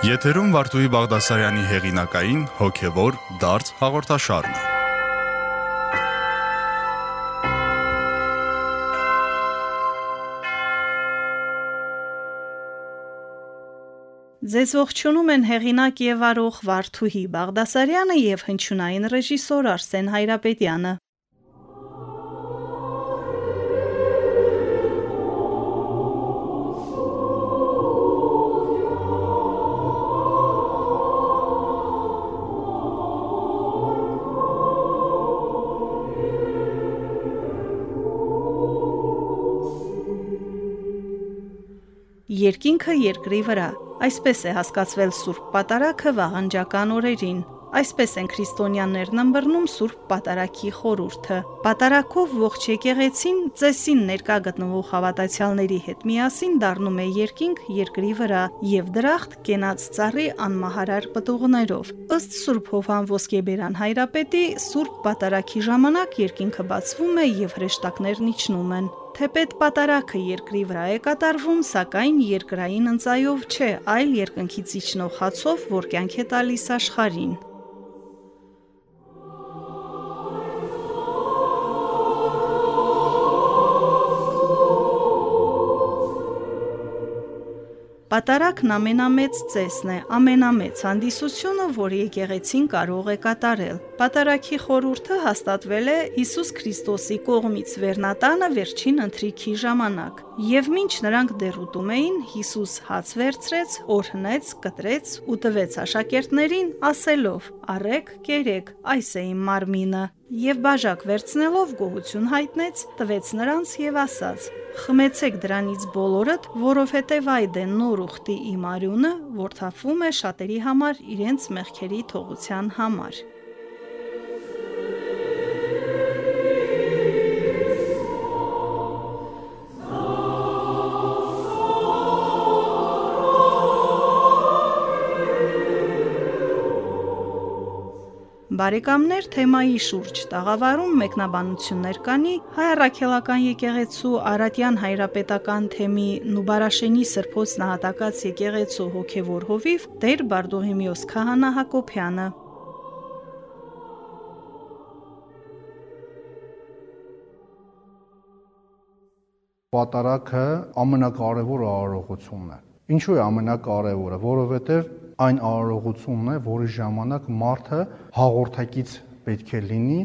Եթերում Վարդուհի Բաղդասարյանի հեղինակային հոգևոր դարձ հաղորդաշարն է։ Ձեզ ողջունում են հեղինակ եւ արող Վարդուհի Բաղդասարյանը եւ հնչյունային ռեժիսոր Արսեն Հայրապետյանը։ Երկինքը երկրի վրա։ Այսպես է հասկացվել Սուրբ Պատարագը վաղանջական օրերին։ Այսպես են քրիստոնյաներն ըմբռնում Սուրբ Պատարագի խորուրդը։ Պատարագով ողջ եկեղեցին ծեսին ներկա գտնվող հավատացյալների հետ միասին դառնում է երկինք երկրի վրա եւ դրախտ կենաց ծառի անմահարար պտուղներով։ Ըստ Սուրբ Հովհան Ոսկեբերան հայրապետի Սուրբ Պատարագի ժամանակ երկինքը բացվում է եւ հրեշտակներն իջնում են։ Թեպետ պատարակը երկրի վրա է կատարվում, սակայն երկրային ընծայով չէ, այլ երկնքից իջնող հացով, որ կյանք է տալիս աշխարհին։ Պատարակն ամենամեծ ծեսն է, ամենամեծ հանդիսությունը, որ եկեղեցին կարող է կատարել։ Պատարակի խորուրդը հաստատվել է Հիսուս Քրիստոսի կողմից Վերնատանը վերջին ընթրիքի ժամանակ։ Եվ մինչ նրանք դեռ ուտում էին, Հիսուս հաց վերցրեց, օրհնեց, կտրեց ու տվեց աշակերտներին, ասելով. «Արեք, կերեք, այս է իմ մարմինը»։ Եվ բաժակ վերցնելով գոհություն հայտնեց, տվեց նրանց եւ ասաց. Խմեցեք դրանից բոլորդ, որովհետև այդ է նոր ուխտի իմ արյունը, որ թափվում է շատերի համար իրենց մեղքերի թողության համար։ Բարեկամներ թեմայի շուրջ տաղավարում մեկնաբանություններ կանի հայ առաքելական եկեղեցու Արատյան հայրապետական թեմի Նուբարաշենի Սրբոց նահատակած եկեղեցու հոգևոր հովիվ Տեր Բարդուհիմիոս Քահանա Հակոբյանը Պատարակը ամենակարևոր արարողությունն է։ Ինչու է ամենակարևորը, որովհետև այն արարողությունն է, որի ժամանակ մարդը հաղորդակից պետք է լինի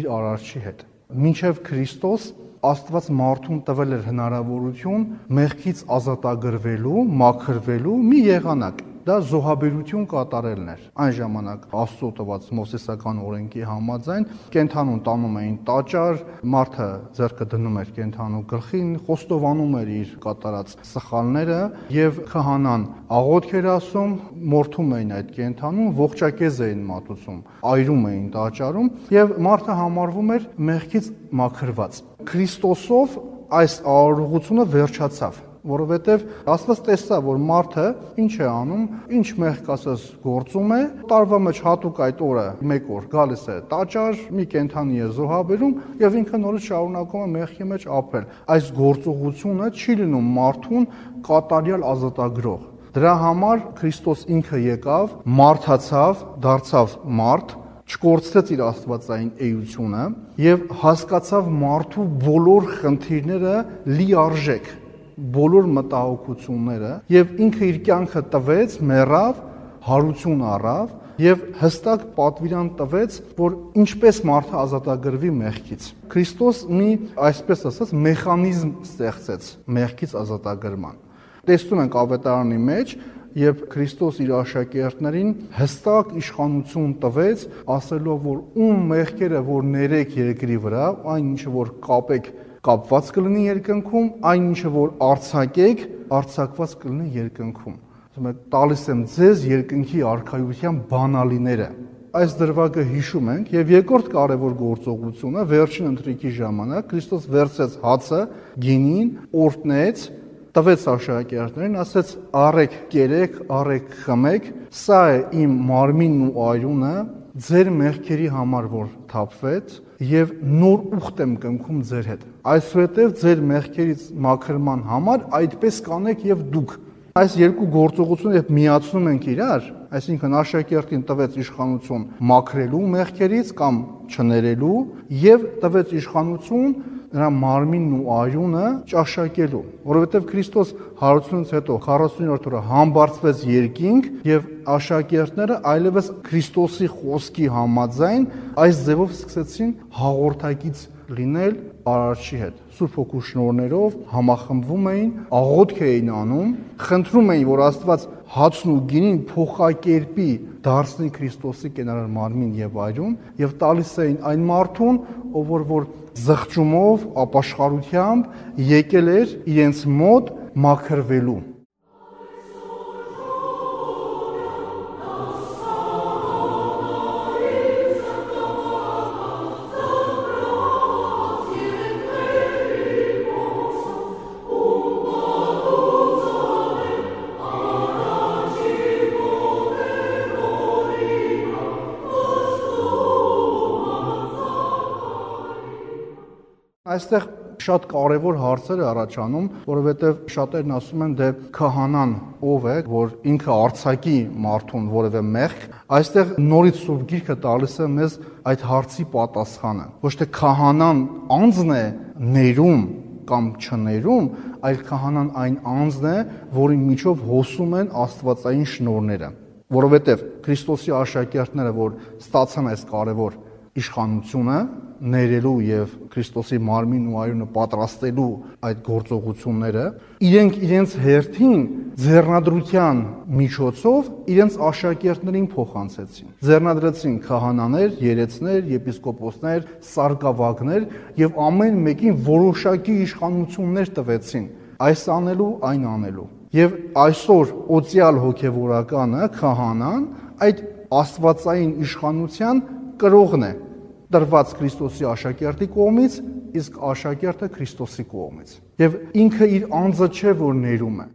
իր արարչի հետ։ Մինչև Քրիստոս Աստված մարդուն տվել էր հնարավորություն մեղքից ազատագրվելու, մաքրվելու մի եղանակ դա զոհաբերություն կատարելն էր։ Այն ժամանակ Աստծո տված Մովսեսական օրենքի համաձայն կենթանուն տանում էին տաճար, մարդը ձեռքը դնում էր կենթանու գլխին, խոստովանում էր իր կատարած սխալները եւ քահանան աղոթք էր ասում, մորթում էին այդ կենթանուն, ողջակեզ էին մատուցում, այրում էին տաճարում եւ մարդը համարվում էր մեղքից մաքրված։ Քրիստոսով այս արարողությունը վերջացավ որովհետև Աստված տեսավ, որ մարդը ինչ է անում, ինչ մեղք ասես գործում է, տարվա մեջ հատուկ այդ օրը մեկ օր գալիս է տաճար, մի կենթանի է զոհաբերում եւ ինքը նորից շարունակում է մեղքի մեջ ապրել։ Այս գործողությունը չի լինում մարդուն կատարյալ ազատագրող։ Դրա համար Քրիստոս ինքը եկավ, մարդացավ, դարձավ մարդ, չկորցրեց իր աստվածային էությունը եւ հասկացավ մարդու բոլոր խնդիրները լիարժեք բոլոր մտահոգությունները եւ ինքը իր կյանքը տվեց, մեռավ, հարություն առավ եւ հստակ պատվիրան տվեց, որ ինչպես մարդը ազատագրվի մեղքից։ Քրիստոս մի, այսպես ասած, մեխանիզմ ստեղծեց մեղքից ազատագրման։ Տեսնում ենք ավետարանի մեջ, երբ Քրիստոս իր աշակերտներին հստակ իշխանություն տվեց, ասելով, որ ում մեղքերը որ ներեք երկրի վրա, այն ինչը որ կապեք կապված կլինի երկնքում, այն ինչը որ արցակեք, արցակված կլինի երկնքում։ Ասում եմ, տալիս եմ ձեզ երկնքի արխայության բանալիները։ Այս դրվագը հիշում ենք եւ երկրորդ կարևոր գործողությունը վերջին ընթրիքի ժամանակ Քրիստոս վերցրեց հացը, գինին, օրտնեց, տվեց աշակերտներին, ասեց՝ «Առեք, կերեք, առեք, խմեք, սա է իմ մարմինն ու արյունը, ձեր մեղքերի համար որ թափվեց եւ նոր ուխտ եմ կնքում ձեր հետ։ Այսուհետև ձեր մեղքերից մաքրման համար այդպես կանեք եւ դուք Այս երկու գործողությունը երբ միացնում ենք իրար, այսինքն աշակերտին տվեց իշխանություն մաքրելու մեղքերից կամ չներելու եւ տվեց իշխանություն նրա մարմինն ու արյունը ճաշակելու, որովհետև Քրիստոս հարությունից հետո 40-րդ օրը համբարձվեց երկինք եւ աշակերտները այլևս Քրիստոսի խոսքի համաձայն այս ձևով սկսեցին հաղորդակից լինել Արարչի հետ։ Սուրբ Հոգու շնորներով համախմբվում էին, աղոթք էին անում, խնդրում էին, որ Աստված հացն ու գինին փոխակերպի դարձնի Քրիստոսի կենարար մարմին եւ այրուն եւ տալիս էին այն մարդուն, ով որ որ զղջումով, ապաշխարությամբ եկել էր իրենց մոտ մաքրվելու շատ կարևոր հարցեր է առաջանում, որովհետև շատերն ասում են դե քահանան ով է, որ ինքը արցակի մարդուն որևէ մեղք, այստեղ նորից Սուրբ Գիրքը տալիս է մեզ այդ հարցի պատասխանը։ Ոչ թե քահանան անձն է ներում կամ չներում, այլ քահանան այն անձն է, որի միջով հոսում են աստվածային շնորները որովհետև Քրիստոսի աշակերտները, որ ստացան այս կարևոր իշխանությունը ներելու եւ Քրիստոսի մարմին ու արյունը պատրաստելու այդ գործողությունները իրենք իրենց հերթին ձեռնադրության միջոցով իրենց աշակերտներին փոխանցեցին ձեռնադրեցին քահանաներ, երեցներ, եպիսկոպոսներ, սարգսավագներ եւ ամեն մեկին որոշակի իշխանություններ տվեցին այս անելու, այն անելու եւ այսօր օցիալ հոգեվորականը քահանան այդ աստվածային իշխանության կրողն է տրված Քրիստոսի աշակերտի կողմից, իսկ աշակերտը Քրիստոսի կողմից։ Եվ ինքը իր անձը չէ, որ ներում է,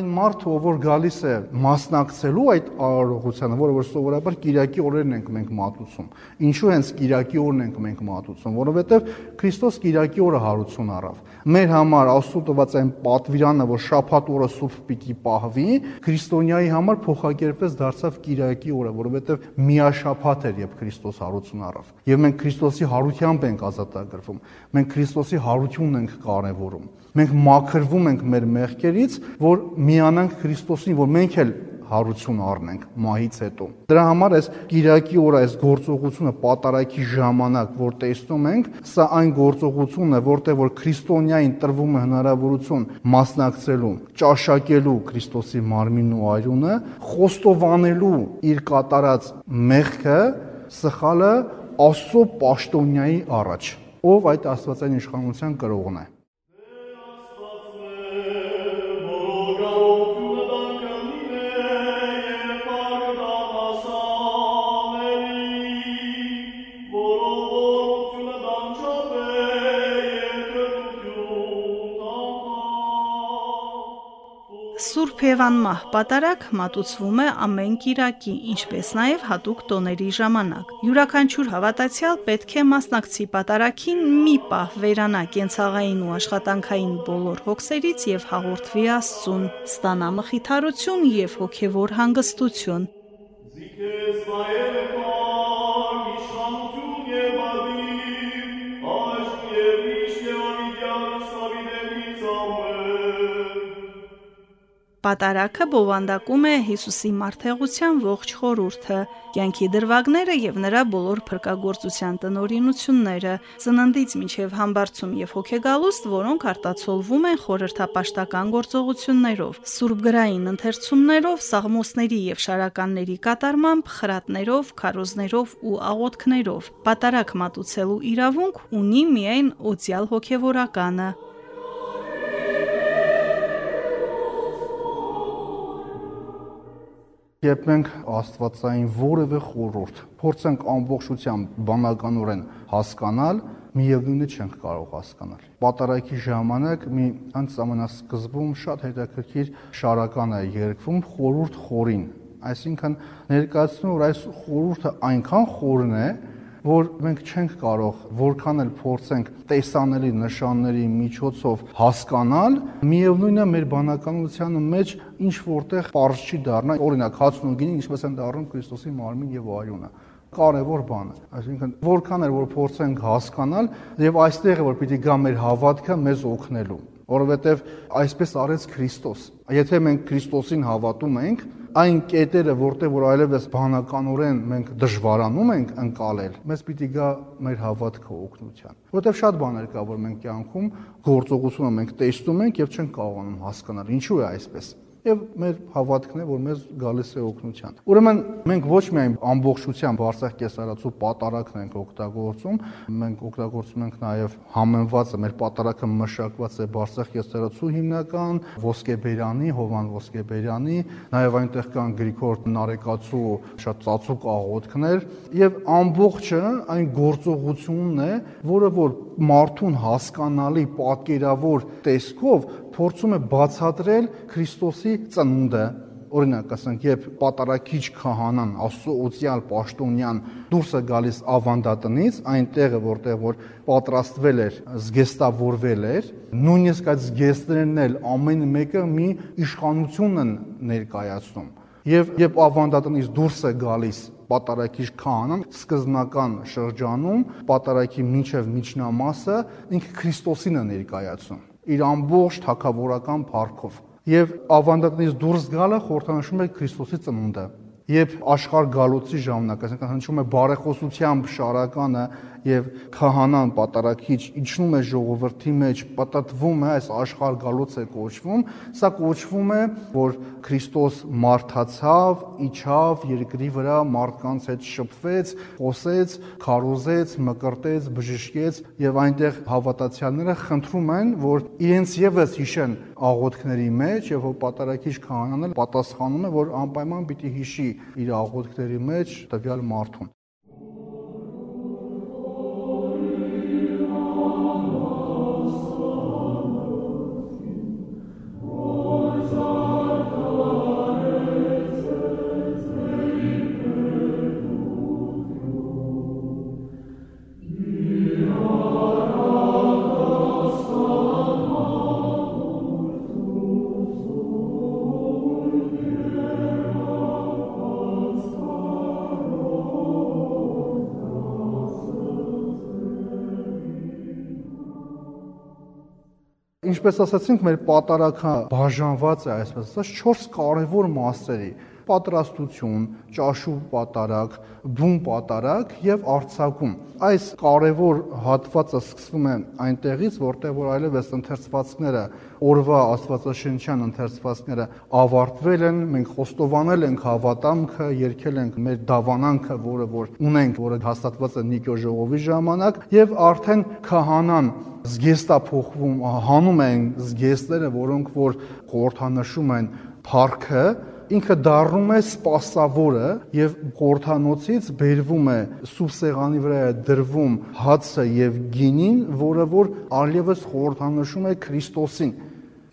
այն մարդը, ով որ գալիս է մասնակցելու այդ արարողությանը, որը որ սովորաբար Կիրակի օրերն ենք մենք մատուցում։ Ինչու հենց Կիրակի օրն ենք մենք մատուցում, որովհետև Քրիստոս Կիրակի օրը հարություն առավ։ Մեր համար Աստծո տված այն պատվիրանը, որ շաբաթ օրը սուրբ պիտի պահվի, քրիստոնյայի համար փոխակերպեց դարձավ Կիրակի օրը, որովհետև միաշաբաթ էր, երբ Քրիստոս հարություն առավ։ Եվ մենք Քրիստոսի հարությամբ ենք ազատագրվում։ Մենք Քրիստոսի հարությունն ենք կարևորում։ Մենք մաքրվում ենք մեր մեղքերից, որ միանանք Քրիստոսին, որ մենք էլ հարություն առնենք մահից հետո։ Դրա համար այս Կիրակի օրը այս գործողությունը պատարակի ժամանակ, որ տեսնում ենք, սա այն գործողությունն է, որտեղ որ քրիստոնյային տրվում է հնարավորություն մասնակցելու, ճաշակելու Քրիստոսի մարմինն ու արյունը, խոստովանելու իր կատարած մեղքը, սխալը Աստծո պաշտոնյայի առաջ, ով այդ աստվածային իշխանության կրողն է։ Եվանմահ պատարակ մատուցվում է ամեն Կիրակի, ինչպես նաև հատուկ տոների ժամանակ։ Յուրաքանչյուր հավատացյալ պետք է մասնակցի պատարակին մի պահ վերանա կենցաղային ու աշխատանքային բոլոր հոգսերից եւ հաղորդվի Աստծուն, ստանա մխիթարություն եւ հոգեվոր հանգստություն։ Պատարակը բովանդակում է Հիսուսի մարդեղության ողջ խորհուրդը, կյանքի դրվագները եւ նրա բոլոր փրկagorցության տնորինությունները, ծննդից մինչև համբարձում եւ հոգեգալուստ, որոնք արտացոլվում են խորհրդապաշտական գործողություններով, սուրբգրային ընթերցումներով, սաղմոսների եւ շարականների կատարմամբ, խրատներով, քարոզներով ու աղոթքներով։ Պատարակ մատուցելու իրավունք ունի միայն օցիալ հոգեվորականը։ Երբ մենք Աստվածային որևէ խորհուրդ փորձենք ամբողջությամբ բանականորեն հասկանալ, միևնույնը չենք կարող հասկանալ։ Պատարակի ժամանակ մի անց ամենասկզբում շատ հետաքրքիր շարական է երկվում խորուրդ խորին, այսինքն ներկայացնում որ այս խորուրդը այնքան խորն է, որ մենք չենք կարող որքան էլ փորձենք տեսանելի նշանների միջոցով հասկանալ, միևնույնն է մեր բանականության մեջ ինչ որտեղ པարզ չի դառնա, օրինակ հացն ու գինին ինչպես են դառնում Քրիստոսի մարմին եւ արյունը կարևոր բան է այսինքն որքան էլ որ փորձենք հասկանալ եւ այստեղ է որ պիտի գա մեր հավատքը մեզ օգնելու որովհետեւ այսպես արեց Քրիստոս եթե մենք Քրիստոսին հավատում ենք այն կետերը, որտեղ որ այլևս բանականորեն մենք դժվարանում ենք ընկալել, մեզ պիտի գա մեր հավատքը օգնության։ Որտեղ շատ բաներ կա, որ մենք կյանքում գործողությունը մենք տեսնում ենք եւ չենք կարողանում հասկանալ ինչու է այսպես եւ մեր հավատքն է, որ մեզ գալիս է օգնության։ Ուրեմն մենք ոչ միայն ամբողջությամբ Արցախ կեսարացու պատարակն ենք օգտագործում, մենք օգտագործում ենք նաեւ համենվածը մեր պատարակը մշակված է Արցախ կեսարացու հիմնական ոսկեբերանի, Հովան ոսկեբերանի, նաեւ այնտեղ կան Գրիգոր Նարեկացու շատ ծածուկ աղոթքներ եւ ամբողջը այն գործողությունն է, որը որ մարդուն հասկանալի պատկերավոր տեսքով փորձում է բացատրել Քրիստոսի ծնունդը օրինակ ասենք երբ պատարակիչ քահանան աստծո օծյալ պաշտոնյան դուրս է գալիս ավանդատնից այնտեղը որտեղ որ պատրաստվել էր զգեստավորվել էր նույնիսկ այդ զգեստներն էլ ամեն մեկը մի իշխանություն են ներկայացնում եւ երբ ավանդատնից դուրս է գալիս պատարակիչ քահանան սկզբնական շրջանում պատարակի միջև միջնամասը ինքը Քրիստոսին է ներկայացնում իր ամբողջ թակավորական փառքով եւ ավանդատնից դուրս գալը խորհրդանշում է Քրիստոսի ծնունդը երբ աշխարհ գալոցի ժամանակ, այսինքն հնչում է բարեխոսությամբ շարականը եւ քահանան պատարակիչ իջնում է ժողովրդի մեջ, պատտվում է, այս աշխարհ գալոց է կոչվում, սա կոչվում է, որ Քրիստոս մարդացավ, իջավ երկրի վրա, մարդկանց հետ շփվեց, խոսեց, քարոզեց, մկրտեց, բժշկեց եւ այնտեղ հավատացյալները խնդրում են, որ իրենց եւս հիշեն աղոթքների մեջ եւ որ պատարակիչ քահանան պատասխանում է, որ անպայման պիտի հիշի իր աղոթքների մեջ տվյալ մարդուն։ ինչպես ասացինք, մեր պատարակը բաժանված է, այսպես ասած, 4 կարևոր մասերի՝ պատրաստություն, ճաշու պատարակ, բուն պատարակ եւ արցակում։ Այս կարևոր հատվածը սկսվում է այնտեղից, որտեղ որ այլևս ընթերցվածքները, օրվա աստվածաշնչյան ընթերցվածքները ավարտվել են, մենք խոստովանել ենք հավատամքը, երկել ենք մեր դավանանքը, որը որ ունենք, որը հաստատված է Նիկո ժողովի ժամանակ, եւ արդեն քահանան զգեստա փոխվում, հանում են զգեստները, որոնք որ խորհրդանշում են փառքը ինքը դառնում է սպասավորը եւ խորթանոցից բերվում է սուբսեղանի վրա դրվում հացը եւ գինին, որը որ արլևս խորթանշում է Քրիստոսին։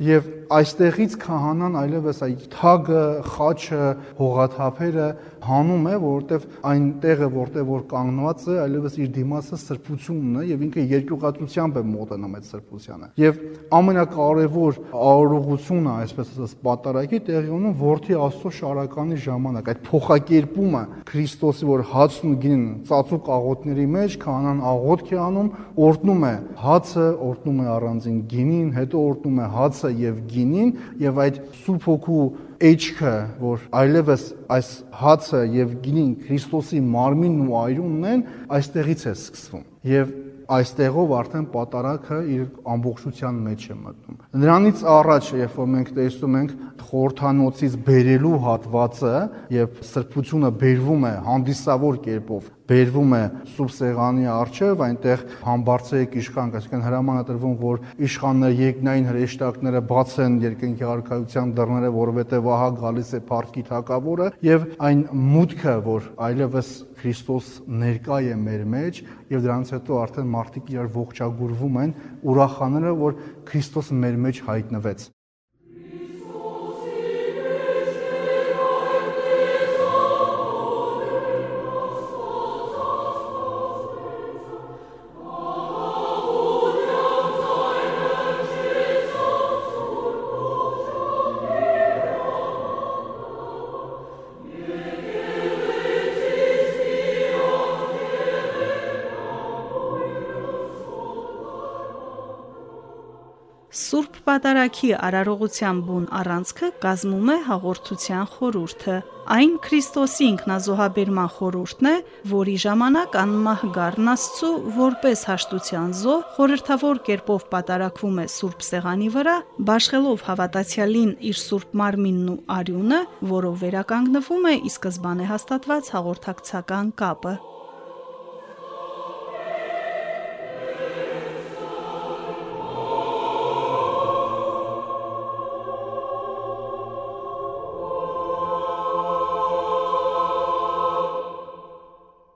Եվ այստեղից քահանան այլևս այդ թագը, խաչը, հողաթափերը հանում է, որովհետև այն տեղը, որտեղ որ կանգնված է, այլևս իր դիմացը սրբությունն է եւ ինքը երկյուղածությամբ է մոտենում այդ սրբությանը։ Եվ ամենակարևոր արարողությունը, այսպես ասած, պատարակի տեղի ունում որդի Աստծո շարականի ժամանակ, այդ փոխակերպումը Քրիստոսի, որ հացն ու գինին ծածուկ աղոթների մեջ քահանան աղոթք է անում, օրտնում է հացը, օրտնում է առանձին գինին, հետո օրտնում է հացը եւ գինին գինին եւ այդ Սուրբ Հոգու էջքը, որ այլևս այս հացը եւ գինին Քրիստոսի մարմինն ու այրունն են, այստեղից է սկսվում։ Եվ այստեղով արդեն պատարակը իր ամբողջության մեջ է մտնում։ Նրանից առաջ, երբ որ մենք տեսնում ենք խորթանոցից բերելու հատվածը, եւ սրբությունը բերվում է հանդիսավոր կերպով բերվում է սուրբ սեղանի առջև, այնտեղ համբարձեկ իշխան, այսինքն հրամանը տրվում, որ իշխանները երկնային հրեշտակները բացեն երկնքի արքայության դռները, որովհետև ահա գալիս է Փարքի թակավորը, եւ այն մուտքը, որ այլևս Քրիստոս ներկա է մեր մեջ եւ դրանից հետո արդեն մարդիկ իրար ողջագուրվում են ուրախանալը որ Քրիստոսը մեր մեջ հայտնվեց Սուրբ Պատարագի արարողության բուն առանցքը կազմում է հաղորդության խորուրդը։ Այն Քրիստոսի ինքնազոհաբերման խորուրդն է, որի ժամանակ անմահգարն Աստծո որպես հաշտության զոհ խորհրդավոր կերպով պատարակվում է Սուրբ Սեղանի վրա, բաշխելով հավատացյալին իր Սուրբ Մարմինն ու արյունը, որով վերականգնվում է ի սկզբանե հաստատված հաղորդակցական կապը։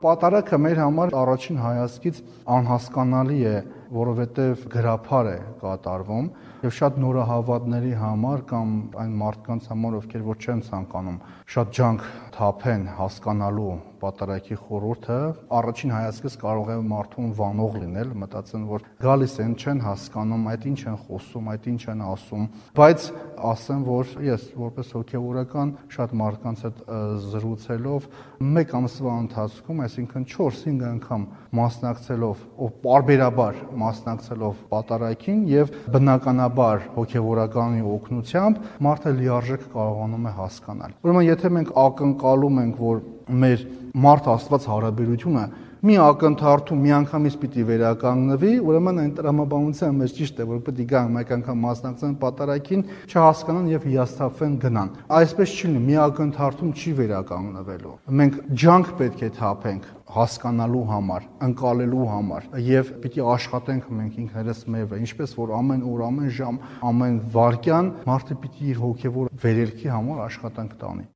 Պատարակը մեր համար առաջին հայացքից անհասկանալի է, որովհետև գրափար է կատարվում եւ շատ նորահավատների համար կամ այն մարդկանց համար, ովքեր որ չեն ցանկանում շատ ջանք թափեն հասկանալու պատարակի խորհուրդը, առաջին հայացքից կարող է մարդուն վանող լինել, մտածեն, որ գալիս են, չեն հասկանում, այդ ինչ են խոսում, այդ ինչ են ասում, բայց ասեմ, որ ես որպես հոգեվորական շատ մարդկանց հետ զրուցելով մեկ ամսվա ընթացքում, այսինքն 4-5 անգամ մասնակցելով, ով բարբերաբար մասնակցելով պատարակին եւ բնականաբար հոգեվորականի օգնությամբ մարդը լիարժեք կարողանում է հասկանալ։ Ուրեմն եթե մենք ակնկալում ենք, որ մեր մարդ Աստված հարաբերությունը մի ակնթարթում միանգամից պիտի վերականգնվի, ուրեմն այն տրամաբանության մեջ ճիշտ է, որ է գան մեկ անգամ մասնակցեն պատարակին, չհասկանան եւ հիասթափվեն գնան։ Այսպես չի լինի, մի ակնթարթում չի վերականգնվելու։ Մենք ջանք պետք է թափենք հասկանալու համար, ընկալելու համար եւ պիտի աշխատենք մենք ինքներս մեր, ինչպես որ ամեն օր, ամեն ժամ, ամեն վարքյան մարդը պիտի իր հոգեվոր վերելքի համար աշխատանք տանի։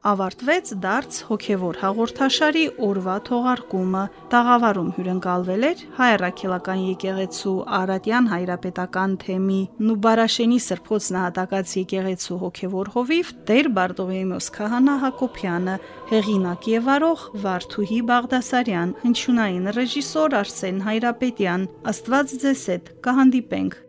ավարտվեց դարձ հոգևոր հաղորդաշարի օրվա թողարկումը։ Տաղավարում հյուրընկալվել էր հայրաքելական եկեղեցու Արատյան հայրապետական թեմի Նուբարաշենի Սրբոց նահատակած եկեղեցու հոգևոր հովիվ Տեր Բարդողեյմոս Քահանա Հակոբյանը, հեղինակ եւ արող Վարդուհի Բաղդասարյան, հնչյունային ռեժիսոր Արսեն Հայրապետյան։ Աստված ձեզ հետ կհանդիպենք